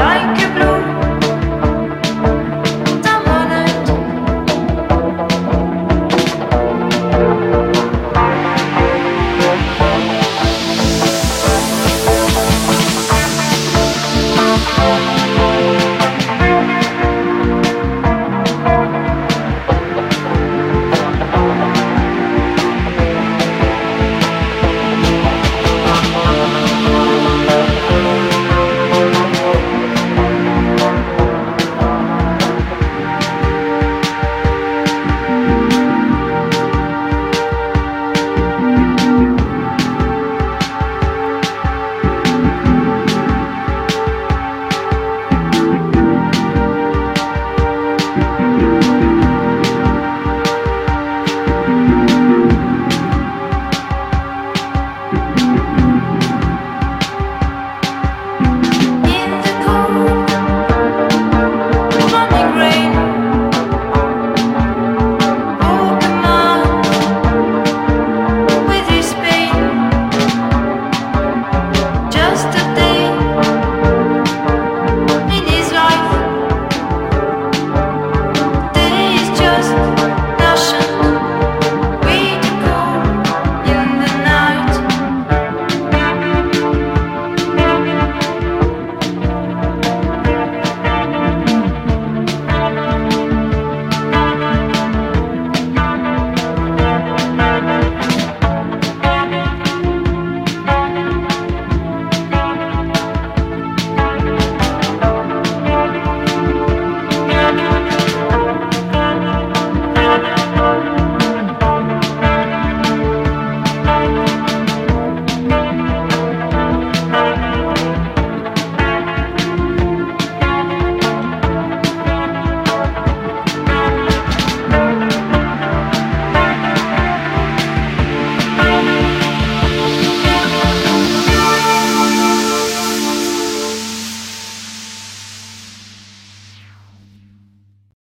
night.